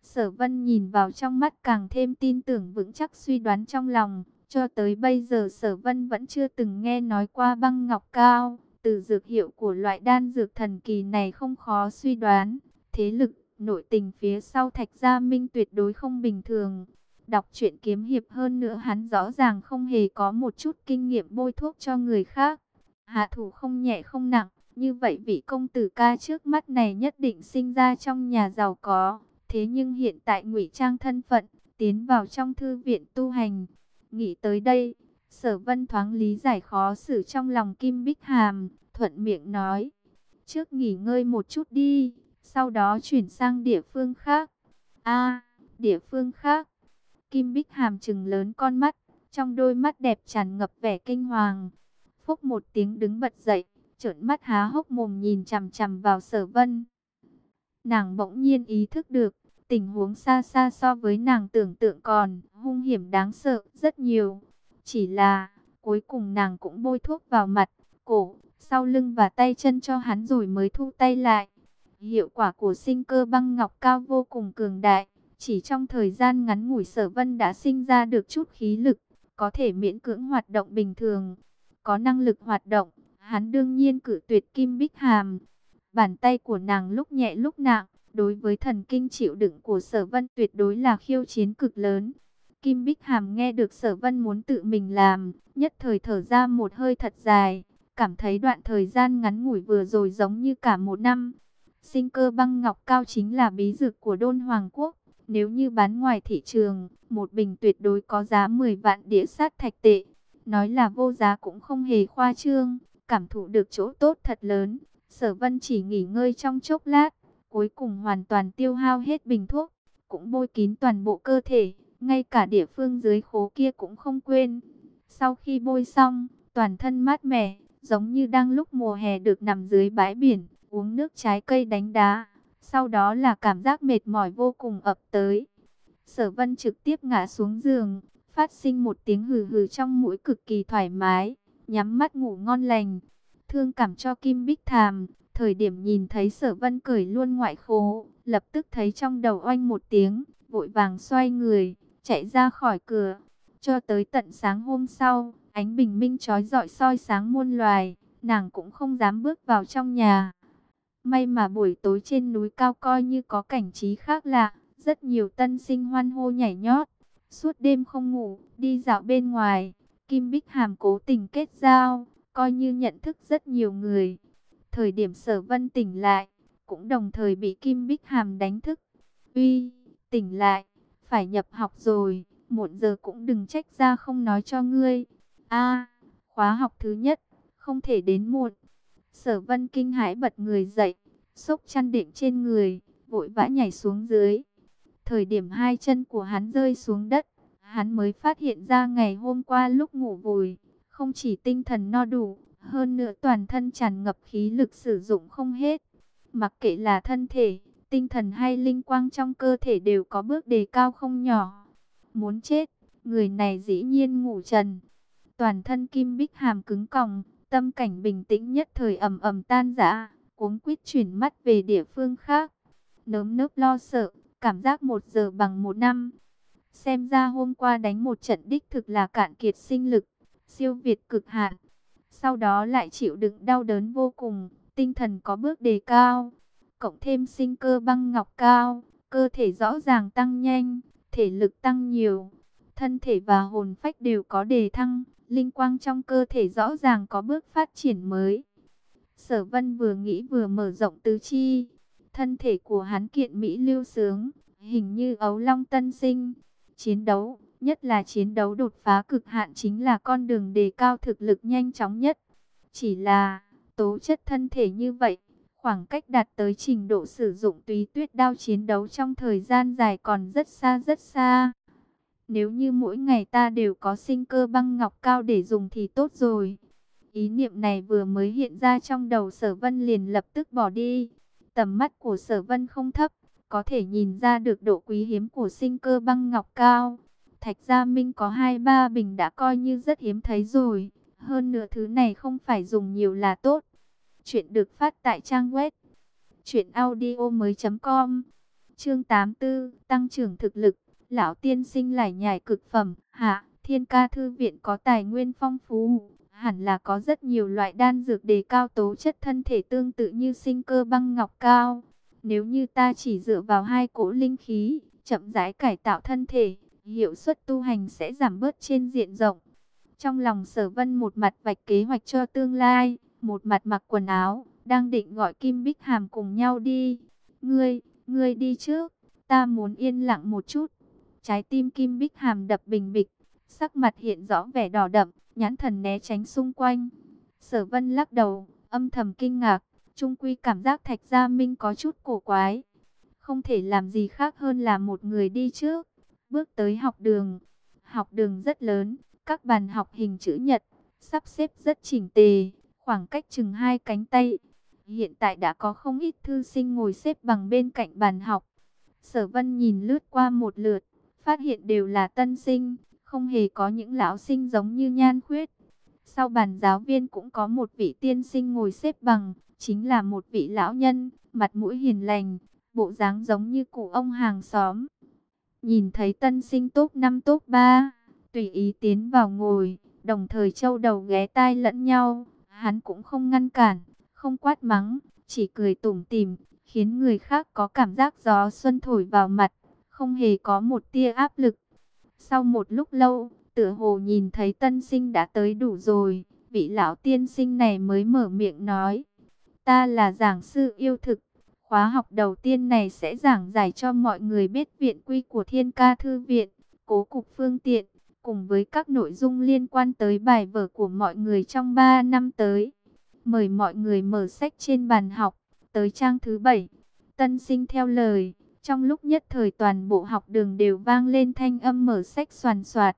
Sở vân nhìn vào trong mắt càng thêm tin tưởng vững chắc suy đoán trong lòng. Cho tới bây giờ sở vân vẫn chưa từng nghe nói qua băng ngọc cao. Từ dược hiệu của loại đan dược thần kỳ này không khó suy đoán. Thế lực, nội tình phía sau thạch gia minh tuyệt đối không bình thường. Đọc truyện kiếm hiệp hơn nữa hắn rõ ràng không hề có một chút kinh nghiệm bôi thuốc cho người khác. Hạ thủ không nhẹ không nặng, như vậy vị công tử ca trước mắt này nhất định sinh ra trong nhà giàu có. Thế nhưng hiện tại ngụy trang thân phận, tiến vào trong thư viện tu hành. Nghĩ tới đây, sở vân thoáng lý giải khó xử trong lòng Kim Bích Hàm, thuận miệng nói. Trước nghỉ ngơi một chút đi, sau đó chuyển sang địa phương khác. a địa phương khác. Kim Bích Hàm trừng lớn con mắt, trong đôi mắt đẹp tràn ngập vẻ kinh hoàng. Phúc một tiếng đứng bật dậy, trợn mắt há hốc mồm nhìn chằm chằm vào sở vân. Nàng bỗng nhiên ý thức được, tình huống xa xa so với nàng tưởng tượng còn hung hiểm đáng sợ rất nhiều. Chỉ là, cuối cùng nàng cũng bôi thuốc vào mặt, cổ, sau lưng và tay chân cho hắn rồi mới thu tay lại. Hiệu quả của sinh cơ băng ngọc cao vô cùng cường đại. Chỉ trong thời gian ngắn ngủi sở vân đã sinh ra được chút khí lực, có thể miễn cưỡng hoạt động bình thường. Có năng lực hoạt động, hắn đương nhiên cử tuyệt kim bích hàm. Bàn tay của nàng lúc nhẹ lúc nặng, đối với thần kinh chịu đựng của sở vân tuyệt đối là khiêu chiến cực lớn. Kim Bích Hàm nghe được sở vân muốn tự mình làm, nhất thời thở ra một hơi thật dài, cảm thấy đoạn thời gian ngắn ngủi vừa rồi giống như cả một năm. Sinh cơ băng ngọc cao chính là bí dược của đôn hoàng quốc. Nếu như bán ngoài thị trường, một bình tuyệt đối có giá 10 vạn đĩa sát thạch tệ. Nói là vô giá cũng không hề khoa trương, cảm thụ được chỗ tốt thật lớn. Sở vân chỉ nghỉ ngơi trong chốc lát, cuối cùng hoàn toàn tiêu hao hết bình thuốc, cũng bôi kín toàn bộ cơ thể, ngay cả địa phương dưới khố kia cũng không quên. Sau khi bôi xong, toàn thân mát mẻ, giống như đang lúc mùa hè được nằm dưới bãi biển, uống nước trái cây đánh đá. Sau đó là cảm giác mệt mỏi vô cùng ập tới. Sở vân trực tiếp ngã xuống giường, phát sinh một tiếng hừ hừ trong mũi cực kỳ thoải mái, nhắm mắt ngủ ngon lành. Thương cảm cho Kim Bích Thàm, thời điểm nhìn thấy sở vân cởi luôn ngoại khố, lập tức thấy trong đầu oanh một tiếng, vội vàng xoay người, chạy ra khỏi cửa. Cho tới tận sáng hôm sau, ánh bình minh trói rọi soi sáng muôn loài, nàng cũng không dám bước vào trong nhà. May mà buổi tối trên núi cao coi như có cảnh trí khác lạ, rất nhiều tân sinh hoan hô nhảy nhót, suốt đêm không ngủ, đi dạo bên ngoài. Kim Bích Hàm cố tình kết giao, coi như nhận thức rất nhiều người. Thời điểm sở vân tỉnh lại, cũng đồng thời bị Kim Bích Hàm đánh thức. Uy, tỉnh lại, phải nhập học rồi, muộn giờ cũng đừng trách ra không nói cho ngươi. A, khóa học thứ nhất, không thể đến muộn. Sở vân kinh hãi bật người dậy, xúc chăn đệm trên người, vội vã nhảy xuống dưới. Thời điểm hai chân của hắn rơi xuống đất, hắn mới phát hiện ra ngày hôm qua lúc ngủ vùi, không chỉ tinh thần no đủ, hơn nữa toàn thân tràn ngập khí lực sử dụng không hết. Mặc kệ là thân thể, tinh thần hay linh quang trong cơ thể đều có bước đề cao không nhỏ. Muốn chết, người này dĩ nhiên ngủ trần. Toàn thân kim bích hàm cứng còng, tâm cảnh bình tĩnh nhất thời ầm ầm tan rã, cuống quýt chuyển mắt về địa phương khác. Nớm nớp lo sợ, cảm giác một giờ bằng một năm. Xem ra hôm qua đánh một trận đích thực là cạn kiệt sinh lực, siêu việt cực hạn. Sau đó lại chịu đựng đau đớn vô cùng, tinh thần có bước đề cao. Cộng thêm sinh cơ băng ngọc cao, cơ thể rõ ràng tăng nhanh, thể lực tăng nhiều. Thân thể và hồn phách đều có đề thăng, linh quang trong cơ thể rõ ràng có bước phát triển mới. Sở vân vừa nghĩ vừa mở rộng tứ chi, thân thể của hắn kiện mỹ lưu sướng, hình như ấu long tân sinh. Chiến đấu, nhất là chiến đấu đột phá cực hạn chính là con đường đề cao thực lực nhanh chóng nhất. Chỉ là, tố chất thân thể như vậy, khoảng cách đạt tới trình độ sử dụng túy tuyết đao chiến đấu trong thời gian dài còn rất xa rất xa. Nếu như mỗi ngày ta đều có sinh cơ băng ngọc cao để dùng thì tốt rồi. Ý niệm này vừa mới hiện ra trong đầu sở vân liền lập tức bỏ đi. Tầm mắt của sở vân không thấp, có thể nhìn ra được độ quý hiếm của sinh cơ băng ngọc cao. Thạch Gia Minh có hai ba bình đã coi như rất hiếm thấy rồi. Hơn nửa thứ này không phải dùng nhiều là tốt. Chuyện được phát tại trang web truyệnaudiomoi.com. Chương 84, tăng trưởng thực lực, lão tiên sinh lải nhải cực phẩm, hạ, Thiên Ca thư viện có tài nguyên phong phú, hẳn là có rất nhiều loại đan dược đề cao tố chất thân thể tương tự như sinh cơ băng ngọc cao. Nếu như ta chỉ dựa vào hai cỗ linh khí, chậm rãi cải tạo thân thể, hiệu suất tu hành sẽ giảm bớt trên diện rộng. Trong lòng sở vân một mặt vạch kế hoạch cho tương lai, một mặt mặc quần áo, đang định gọi Kim Bích Hàm cùng nhau đi. Ngươi, ngươi đi trước, ta muốn yên lặng một chút. Trái tim Kim Bích Hàm đập bình bịch, sắc mặt hiện rõ vẻ đỏ đậm, nhãn thần né tránh xung quanh. Sở vân lắc đầu, âm thầm kinh ngạc, trung quy cảm giác Thạch Gia Minh có chút cổ quái. Không thể làm gì khác hơn là một người đi trước, bước tới học đường. Học đường rất lớn, các bàn học hình chữ nhật, sắp xếp rất chỉnh tề, khoảng cách chừng hai cánh tay. Hiện tại đã có không ít thư sinh ngồi xếp bằng bên cạnh bàn học. Sở vân nhìn lướt qua một lượt, phát hiện đều là tân sinh, không hề có những lão sinh giống như nhan khuyết. Sau bàn giáo viên cũng có một vị tiên sinh ngồi xếp bằng, chính là một vị lão nhân, mặt mũi hiền lành, bộ dáng giống như cụ ông hàng xóm. Nhìn thấy tân sinh tốt năm tốt ba, tùy ý tiến vào ngồi, đồng thời châu đầu ghé tai lẫn nhau, hắn cũng không ngăn cản, không quát mắng, chỉ cười tủm tỉm, khiến người khác có cảm giác gió xuân thổi vào mặt, không hề có một tia áp lực. Sau một lúc lâu, tựa hồ nhìn thấy tân sinh đã tới đủ rồi, vị lão tiên sinh này mới mở miệng nói, ta là giảng sư yêu thực, Khóa học đầu tiên này sẽ giảng giải cho mọi người biết viện quy của Thiên Ca Thư Viện, cố cục phương tiện, cùng với các nội dung liên quan tới bài vở của mọi người trong 3 năm tới. Mời mọi người mở sách trên bàn học, tới trang thứ 7. Tân sinh theo lời, trong lúc nhất thời toàn bộ học đường đều vang lên thanh âm mở sách soàn soạt.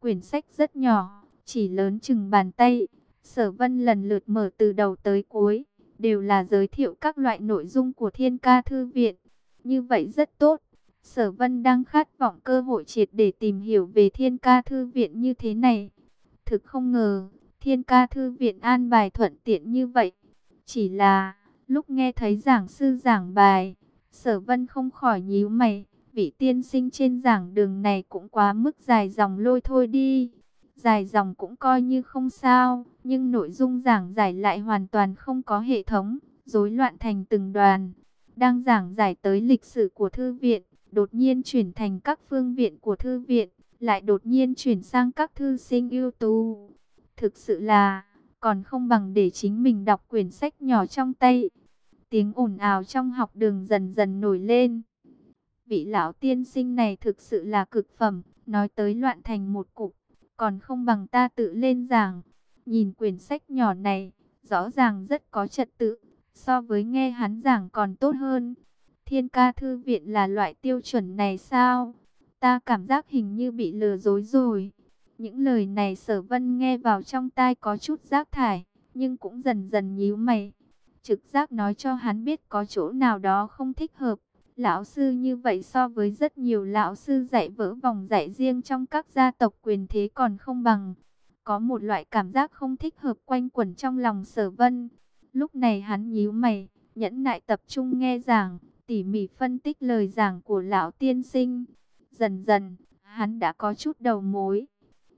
Quyển sách rất nhỏ, chỉ lớn chừng bàn tay. Sở vân lần lượt mở từ đầu tới cuối, đều là giới thiệu các loại nội dung của thiên ca thư viện. Như vậy rất tốt. Sở vân đang khát vọng cơ hội triệt để tìm hiểu về thiên ca thư viện như thế này. Thực không ngờ, thiên ca thư viện an bài thuận tiện như vậy. Chỉ là, lúc nghe thấy giảng sư giảng bài, sở vân không khỏi nhíu mày. Vị tiên sinh trên giảng đường này cũng quá mức dài dòng lôi thôi đi. Dài dòng cũng coi như không sao, nhưng nội dung giảng giải lại hoàn toàn không có hệ thống, rối loạn thành từng đoàn. Đang giảng giải tới lịch sử của thư viện, đột nhiên chuyển thành các phương viện của thư viện, lại đột nhiên chuyển sang các thư sinh ưu tú. Thực sự là, còn không bằng để chính mình đọc quyển sách nhỏ trong tay. Tiếng ồn ào trong học đường dần dần nổi lên. Vị lão tiên sinh này thực sự là cực phẩm, nói tới loạn thành một cục, còn không bằng ta tự lên giảng. Nhìn quyển sách nhỏ này, rõ ràng rất có trật tự, so với nghe hắn giảng còn tốt hơn. Thiên ca thư viện là loại tiêu chuẩn này sao? Ta cảm giác hình như bị lừa dối rồi. Những lời này sở vân nghe vào trong tai có chút rác thải, nhưng cũng dần dần nhíu mày. Trực giác nói cho hắn biết có chỗ nào đó không thích hợp. Lão sư như vậy so với rất nhiều lão sư dạy vỡ vòng dạy riêng trong các gia tộc quyền thế còn không bằng. Có một loại cảm giác không thích hợp quanh quẩn trong lòng sở vân. Lúc này hắn nhíu mày, nhẫn nại tập trung nghe giảng, tỉ mỉ phân tích lời giảng của lão tiên sinh. Dần dần, hắn đã có chút đầu mối.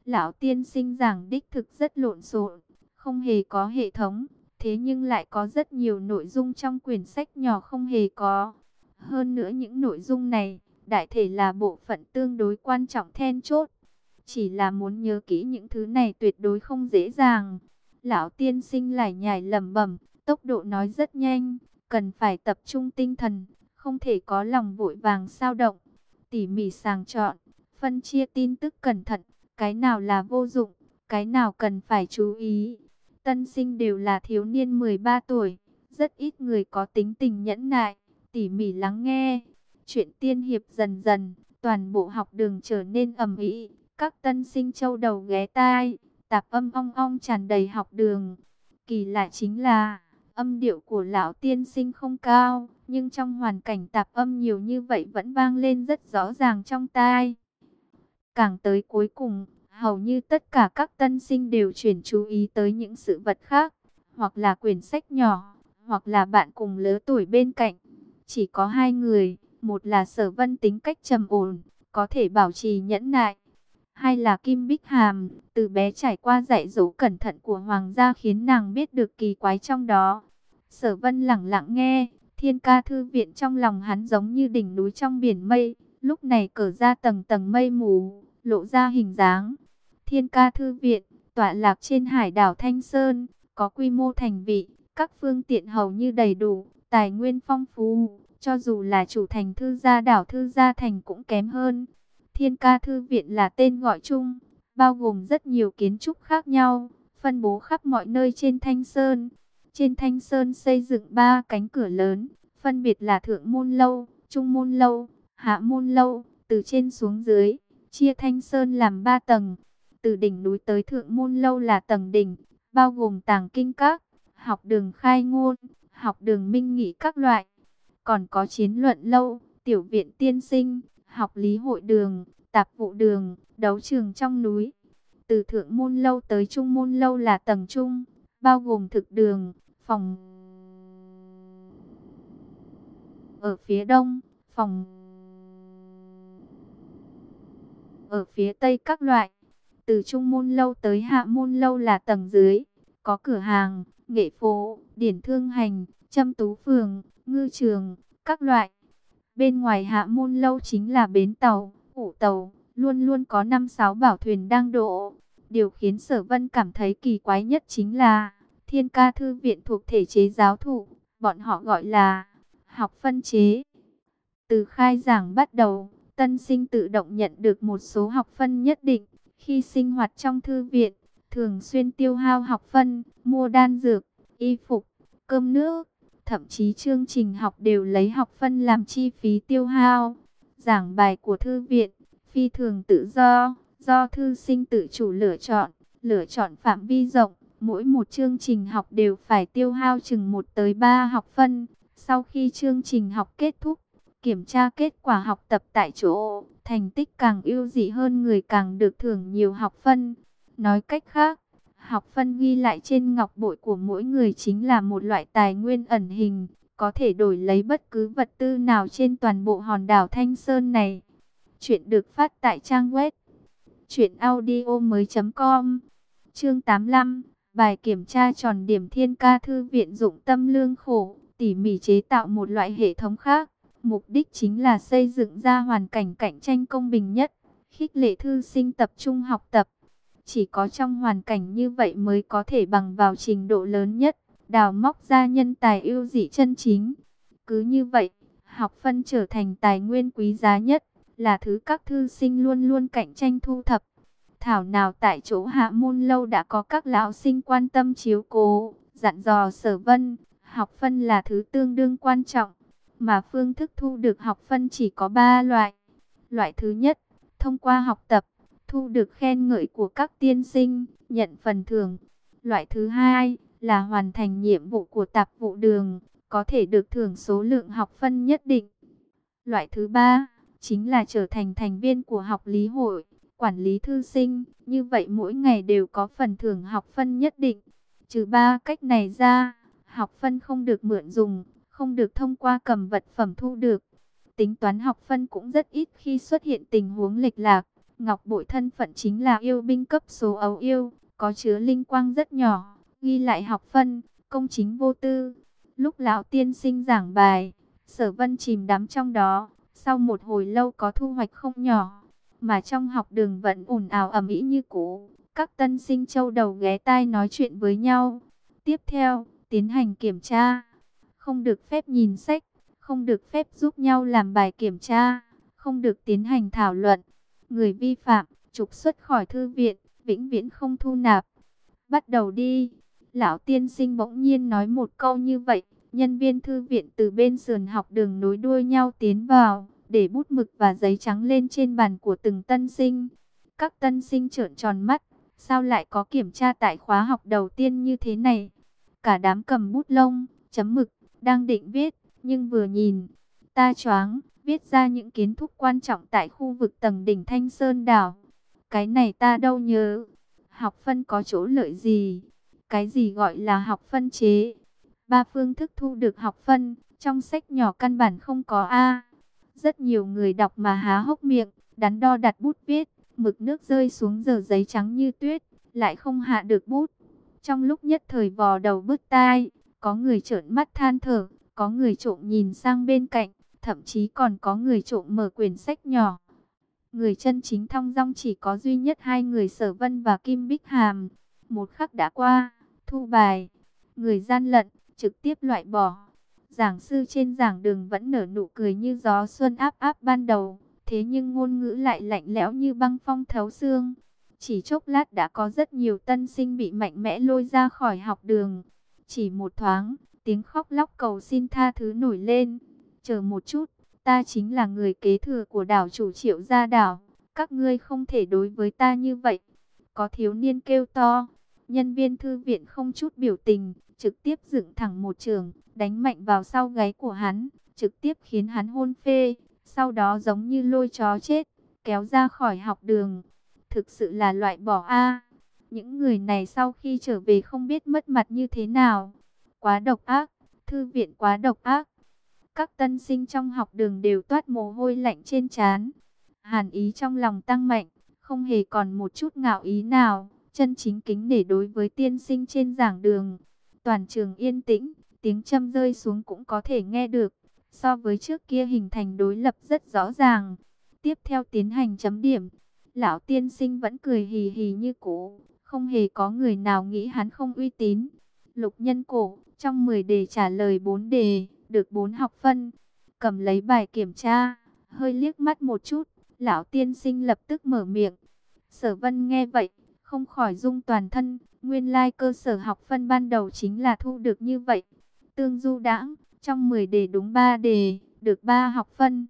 Lão tiên sinh giảng đích thực rất lộn xộn, không hề có hệ thống, thế nhưng lại có rất nhiều nội dung trong quyển sách nhỏ không hề có. Hơn nữa những nội dung này, đại thể là bộ phận tương đối quan trọng then chốt. Chỉ là muốn nhớ kỹ những thứ này tuyệt đối không dễ dàng. Lão tiên sinh lại nhảy lẩm bẩm, tốc độ nói rất nhanh, cần phải tập trung tinh thần, không thể có lòng vội vàng sao động. Tỉ mỉ sàng chọn, phân chia tin tức cẩn thận, cái nào là vô dụng, cái nào cần phải chú ý. Tân sinh đều là thiếu niên 13 tuổi, rất ít người có tính tình nhẫn nại, tỉ mỉ lắng nghe. Chuyện tiên hiệp dần dần, toàn bộ học đường trở nên ầm ĩ, các tân sinh châu đầu ghé tai, tạp âm ong ong tràn đầy học đường. Kỳ lạ chính là, âm điệu của lão tiên sinh không cao, nhưng trong hoàn cảnh tạp âm nhiều như vậy vẫn vang lên rất rõ ràng trong tai. Càng tới cuối cùng, hầu như tất cả các tân sinh đều chuyển chú ý tới những sự vật khác, hoặc là quyển sách nhỏ, hoặc là bạn cùng lứa tuổi bên cạnh. Chỉ có hai người, một là sở vân tính cách trầm ổn, có thể bảo trì nhẫn nại. Hai là Kim Bích Hàm, từ bé trải qua dạy dỗ cẩn thận của Hoàng gia khiến nàng biết được kỳ quái trong đó. Sở vân lặng lặng nghe, thiên ca thư viện trong lòng hắn giống như đỉnh núi trong biển mây, lúc này cởi ra tầng tầng mây mù, lộ ra hình dáng. Thiên ca thư viện, tọa lạc trên hải đảo Thanh Sơn, có quy mô thành vị, các phương tiện hầu như đầy đủ, tài nguyên phong phú, cho dù là chủ thành thư gia đảo thư gia thành cũng kém hơn. Thiên ca thư viện là tên gọi chung, bao gồm rất nhiều kiến trúc khác nhau, phân bố khắp mọi nơi trên Thanh Sơn. Trên Thanh Sơn xây dựng ba cánh cửa lớn, phân biệt là Thượng Môn Lâu, Trung Môn Lâu, Hạ Môn Lâu, từ trên xuống dưới, chia Thanh Sơn làm ba tầng. Từ đỉnh núi tới Thượng Môn Lâu là tầng đỉnh, bao gồm tàng kinh các, học đường khai ngôn, học đường minh nghị các loại. Còn có chiến luận lâu, tiểu viện tiên sinh, học lý hội đường, tạp vụ đường, đấu trường trong núi. Từ thượng môn lâu tới trung môn lâu là tầng trung, bao gồm thực đường, phòng ở phía đông, phòng ở phía tây các loại. Từ trung môn lâu tới hạ môn lâu là tầng dưới, có cửa hàng, nghệ phố, điển thương hành, châm tú phường, ngư trường, các loại. Bên ngoài hạ môn lâu chính là bến tàu, ủ tàu, luôn luôn có 5-6 bảo thuyền đang đổ. Điều khiến sở vân cảm thấy kỳ quái nhất chính là thiên ca thư viện thuộc thể chế giáo thụ, bọn họ gọi là Học phân chế Từ khai giảng bắt đầu, tân sinh tự động nhận được một số học phân nhất định. Khi sinh hoạt trong thư viện, thường xuyên tiêu hao học phân, mua đan dược, y phục, cơm nước. Thậm chí chương trình học đều lấy học phân làm chi phí tiêu hao. Giảng bài của thư viện, phi thường tự do, do thư sinh tự chủ lựa chọn, lựa chọn phạm vi rộng. Mỗi một chương trình học đều phải tiêu hao chừng 1 tới 3 học phân. Sau khi chương trình học kết thúc, kiểm tra kết quả học tập tại chỗ, thành tích càng ưu dị hơn người càng được thưởng nhiều học phân. Nói cách khác, học phân ghi lại trên ngọc bội của mỗi người chính là một loại tài nguyên ẩn hình, có thể đổi lấy bất cứ vật tư nào trên toàn bộ hòn đảo Thanh Sơn này. Chuyện được phát tại trang web truyệnaudiomoi.com. Chương 85, bài kiểm tra tròn điểm Thiên Ca thư viện dụng tâm lương khổ, tỉ mỉ chế tạo một loại hệ thống khác Mục đích chính là xây dựng ra hoàn cảnh cạnh tranh công bình nhất, khích lệ thư sinh tập trung học tập. Chỉ có trong hoàn cảnh như vậy mới có thể bằng vào trình độ lớn nhất, đào móc ra nhân tài ưu dị chân chính. Cứ như vậy, học phân trở thành tài nguyên quý giá nhất, là thứ các thư sinh luôn luôn cạnh tranh thu thập. Thảo nào tại chỗ hạ môn lâu đã có các lão sinh quan tâm chiếu cố, dặn dò sở vân, học phân là thứ tương đương quan trọng mà phương thức thu được học phân chỉ có 3 loại. Loại thứ nhất, thông qua học tập, thu được khen ngợi của các tiên sinh, nhận phần thưởng. Loại thứ hai là hoàn thành nhiệm vụ của tạp vụ đường, có thể được thưởng số lượng học phân nhất định. Loại thứ ba chính là trở thành thành viên của học lý hội, quản lý thư sinh, như vậy mỗi ngày đều có phần thưởng học phân nhất định. Trừ ba cách này ra, học phân không được mượn dùng, không được thông qua cầm vật phẩm thu được. Tính toán học phân cũng rất ít khi xuất hiện tình huống lệch lạc. Ngọc bội thân phận chính là yêu binh cấp số ấu yêu, có chứa linh quang rất nhỏ, ghi lại học phân, công chính vô tư. Lúc lão tiên sinh giảng bài, sở vân chìm đắm trong đó, sau một hồi lâu có thu hoạch không nhỏ, mà trong học đường vẫn ồn ào ầm ĩ như cũ. Các tân sinh châu đầu ghé tai nói chuyện với nhau. Tiếp theo, tiến hành kiểm tra không được phép nhìn sách, không được phép giúp nhau làm bài kiểm tra, không được tiến hành thảo luận. Người vi phạm, trục xuất khỏi thư viện, vĩnh viễn không thu nạp. Bắt đầu đi. Lão tiên sinh bỗng nhiên nói một câu như vậy. Nhân viên thư viện từ bên sườn học đường nối đuôi nhau tiến vào, để bút mực và giấy trắng lên trên bàn của từng tân sinh. Các tân sinh trợn tròn mắt, sao lại có kiểm tra tại khóa học đầu tiên như thế này? Cả đám cầm bút lông, chấm mực, đang định viết, nhưng vừa nhìn, ta choáng, viết ra những kiến thức quan trọng tại khu vực tầng đỉnh Thanh Sơn đảo. Cái này ta đâu nhớ. Học phân có chỗ lợi gì? Cái gì gọi là học phân chế? Ba phương thức thu được học phân, trong sách nhỏ căn bản không có A. Rất nhiều người đọc mà há hốc miệng, đắn đo đặt bút viết, mực nước rơi xuống giờ giấy trắng như tuyết, lại không hạ được bút. Trong lúc nhất thời vò đầu bứt tai, có người trợn mắt than thở, có người trộm nhìn sang bên cạnh, thậm chí còn có người trộm mở quyển sách nhỏ. Người chân chính thong dong chỉ có duy nhất hai người Sở Vân và Kim Bích Hàm. Một khắc đã qua, thu bài, người gian lận, trực tiếp loại bỏ. Giảng sư trên giảng đường vẫn nở nụ cười như gió xuân áp áp ban đầu, thế nhưng ngôn ngữ lại lạnh lẽo như băng phong thấu xương. Chỉ chốc lát đã có rất nhiều tân sinh bị mạnh mẽ lôi ra khỏi học đường. Chỉ một thoáng, tiếng khóc lóc cầu xin tha thứ nổi lên. Chờ một chút, ta chính là người kế thừa của đảo chủ triệu gia đảo. Các ngươi không thể đối với ta như vậy. Có thiếu niên kêu to. Nhân viên thư viện không chút biểu tình, trực tiếp dựng thẳng một trường, đánh mạnh vào sau gáy của hắn, trực tiếp khiến hắn hôn phê. Sau đó giống như lôi chó chết, kéo ra khỏi học đường. Thực sự là loại bỏ A. Những người này sau khi trở về không biết mất mặt như thế nào. Quá độc ác, thư viện quá độc ác. Các tân sinh trong học đường đều toát mồ hôi lạnh trên trán. Hàn ý trong lòng tăng mạnh, không hề còn một chút ngạo ý nào, chân chính kính để đối với tiên sinh trên giảng đường. Toàn trường yên tĩnh, tiếng châm rơi xuống cũng có thể nghe được. So với trước kia hình thành đối lập rất rõ ràng. Tiếp theo tiến hành chấm điểm. Lão tiên sinh vẫn cười hì hì như cũ, không hề có người nào nghĩ hắn không uy tín. Lục nhân cổ, trong 10 đề trả lời 4 đề, được 4 học phân. Cầm lấy bài kiểm tra, hơi liếc mắt một chút, lão tiên sinh lập tức mở miệng. Sở vân nghe vậy, không khỏi rung toàn thân, nguyên lai cơ sở học phân ban đầu chính là thu được như vậy. Tương du đãng, trong 10 đề đúng 3 đề, được 3 học phân.